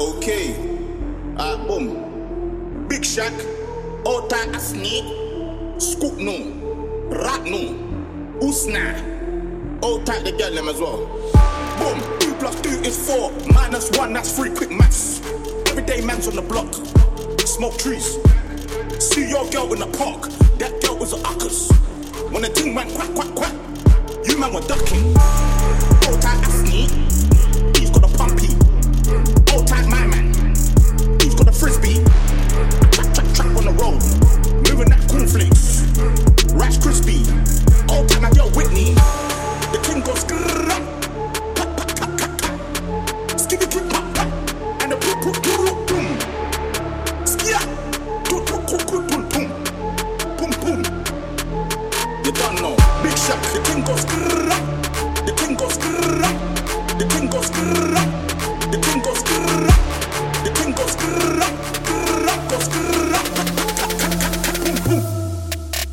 Okay. Ah, boom. Big Shack. Time Asni. Scoop no. Rat no. Usna. Old type the girl them as well. Boom. Two plus two is four. Minus one, that's three. Quick maths. Everyday man's on the block. Smoke trees. See your girl in the park. That girl was a uckers. When the thing went quack, quack, quack. You man were ducking. Old type Asni. The king goes. The king goes. The king goes. The king goes. The king goes. Goes.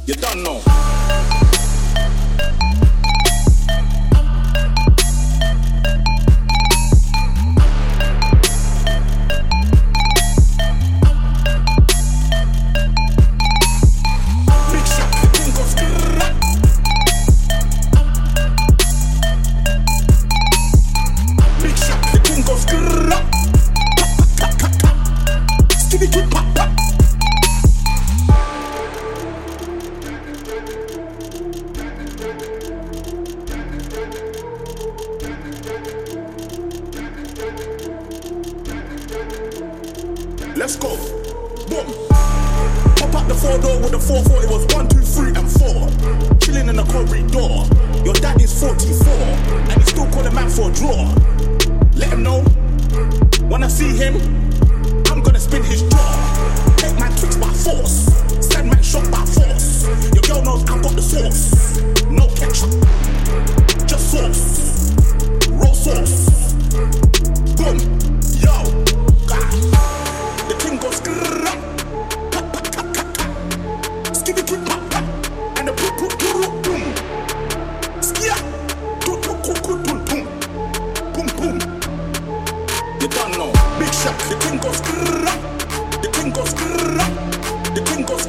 You don't know. Skibby, kick, pop. Let's go. Boom. Pop up the four door with the four four. It was one, two, three, and four. The king goes. The king goes. The king goes